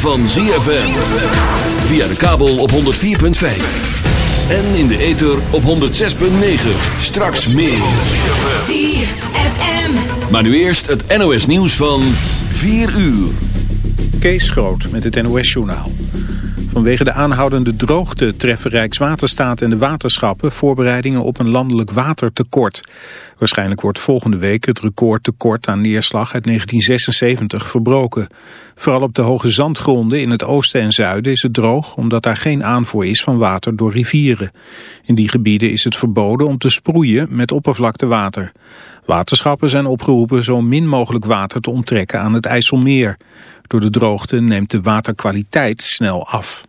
van ZFM. Via de kabel op 104.5. En in de ether op 106.9. Straks meer. ZFM. Maar nu eerst het NOS nieuws van 4 uur. Kees Groot met het NOS-journaal. Vanwege de aanhoudende droogte treffen Rijkswaterstaat en de waterschappen voorbereidingen op een landelijk watertekort. Waarschijnlijk wordt volgende week het recordtekort aan neerslag uit 1976 verbroken. Vooral op de hoge zandgronden in het oosten en zuiden is het droog omdat daar geen aanvoer is van water door rivieren. In die gebieden is het verboden om te sproeien met oppervlaktewater. Waterschappen zijn opgeroepen zo min mogelijk water te onttrekken aan het IJsselmeer. Door de droogte neemt de waterkwaliteit snel af.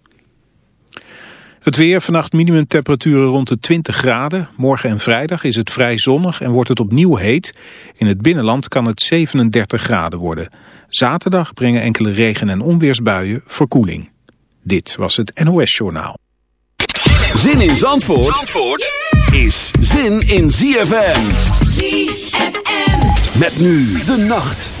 Het weer, vannacht minimumtemperaturen rond de 20 graden. Morgen en vrijdag is het vrij zonnig en wordt het opnieuw heet. In het binnenland kan het 37 graden worden. Zaterdag brengen enkele regen- en onweersbuien verkoeling. Dit was het NOS Journaal. Zin in Zandvoort, Zandvoort is zin in ZFM. ZFM. Met nu de nacht.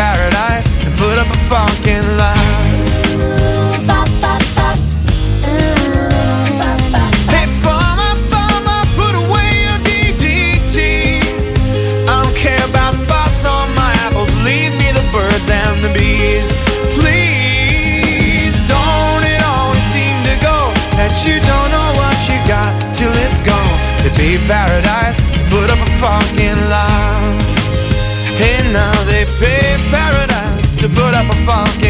paradise to put up a parking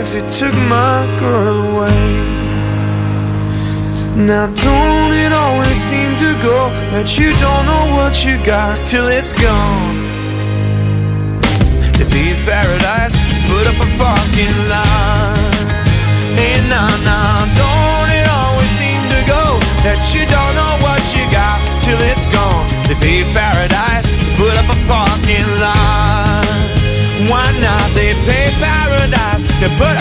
yellow taxi took my girl away. Now, don't it always seem to go that you don't know what you got till it's gone? To be paradise, put up a parking lot. Hey, nah, nah, don't it always seem to go that you don't know what you got till it's gone? To be paradise, put up a parking lot. Why not? They pay paradise but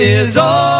is all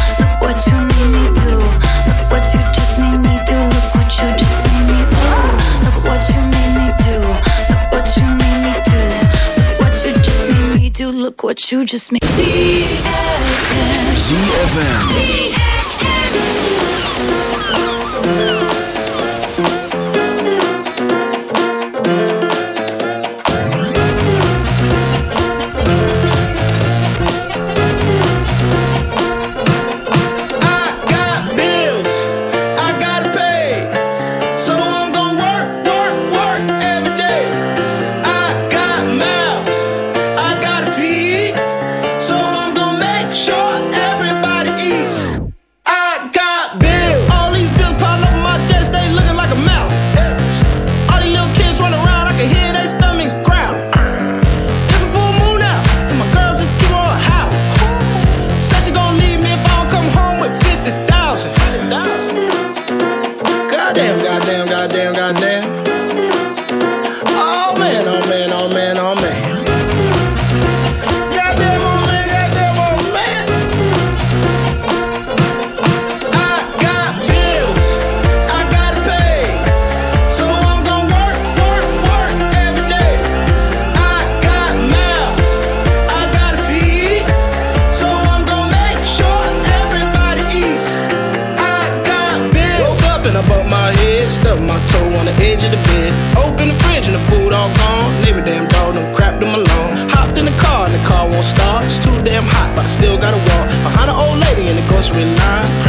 You just made ZFM. I we're not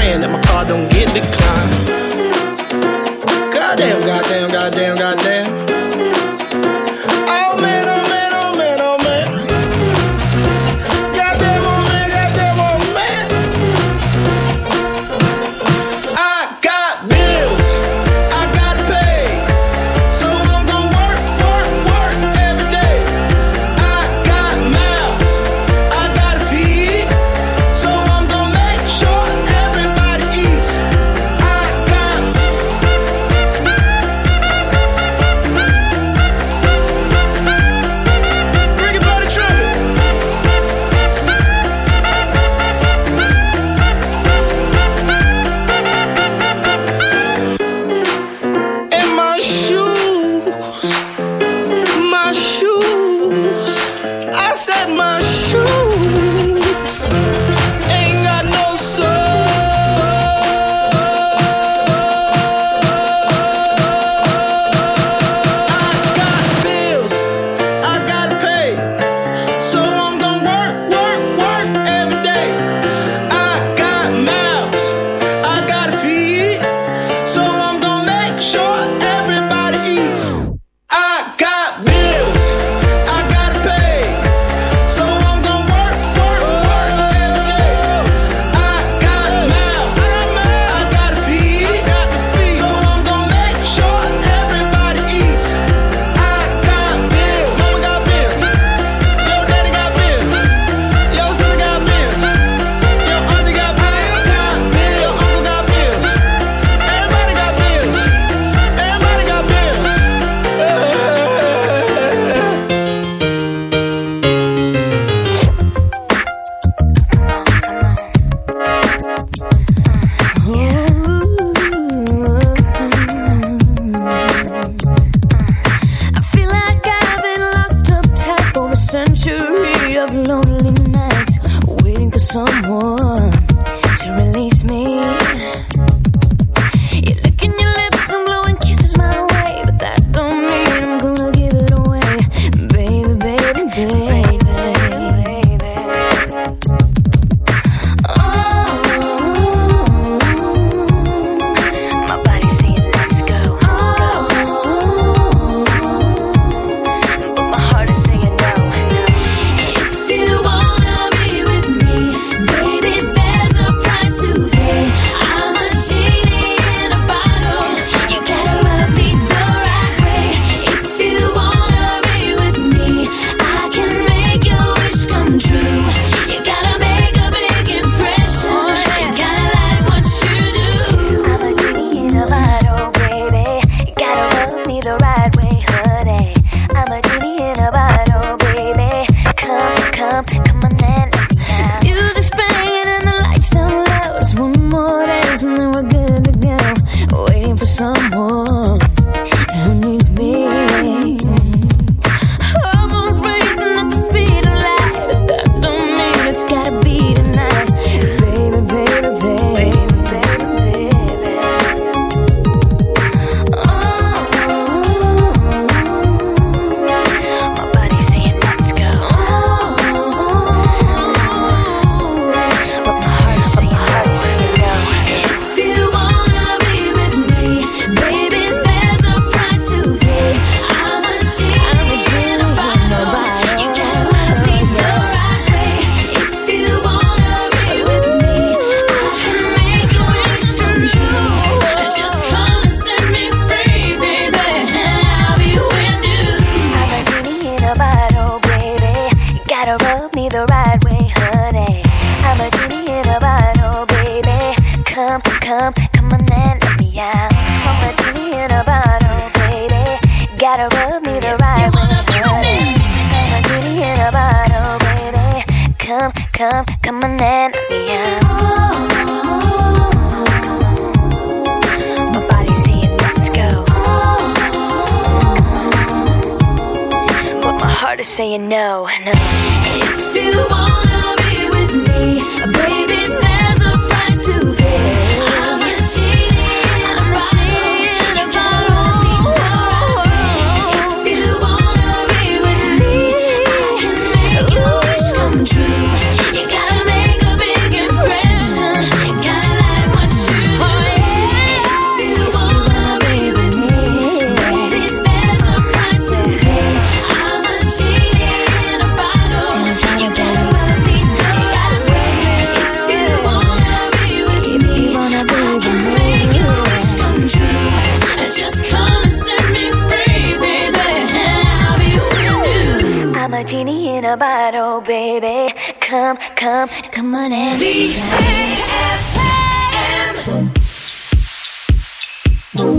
I'm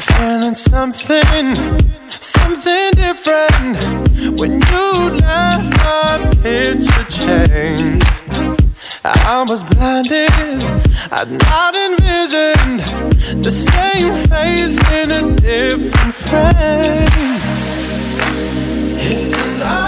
feeling something, something different. When you left, my picture changed. I was blinded, I'd not envisioned the same face in a different frame. It's alive.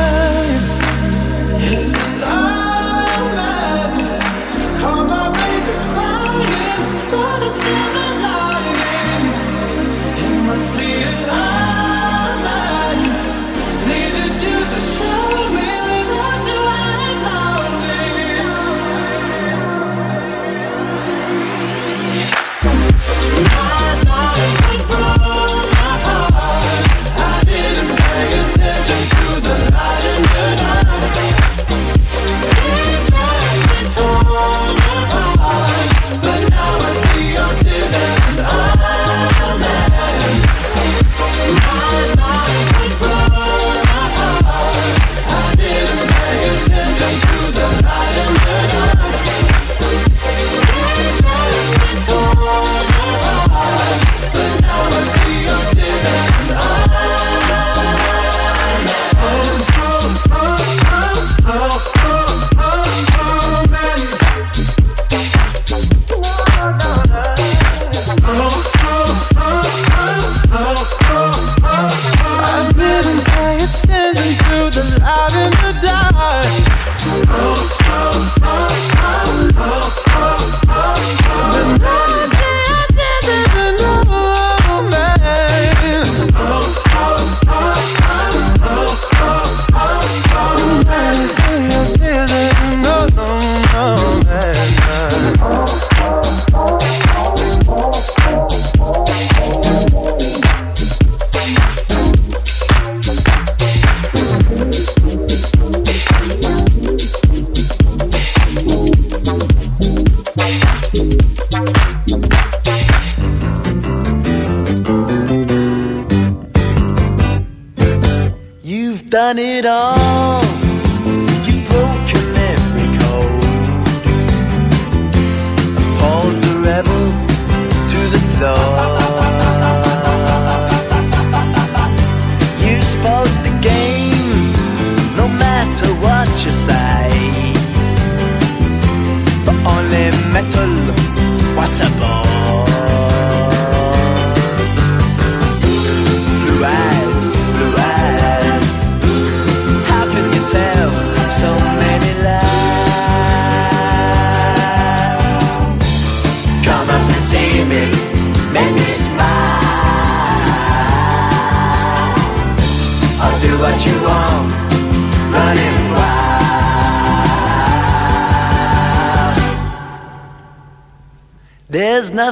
done it all.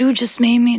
you just made me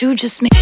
You just made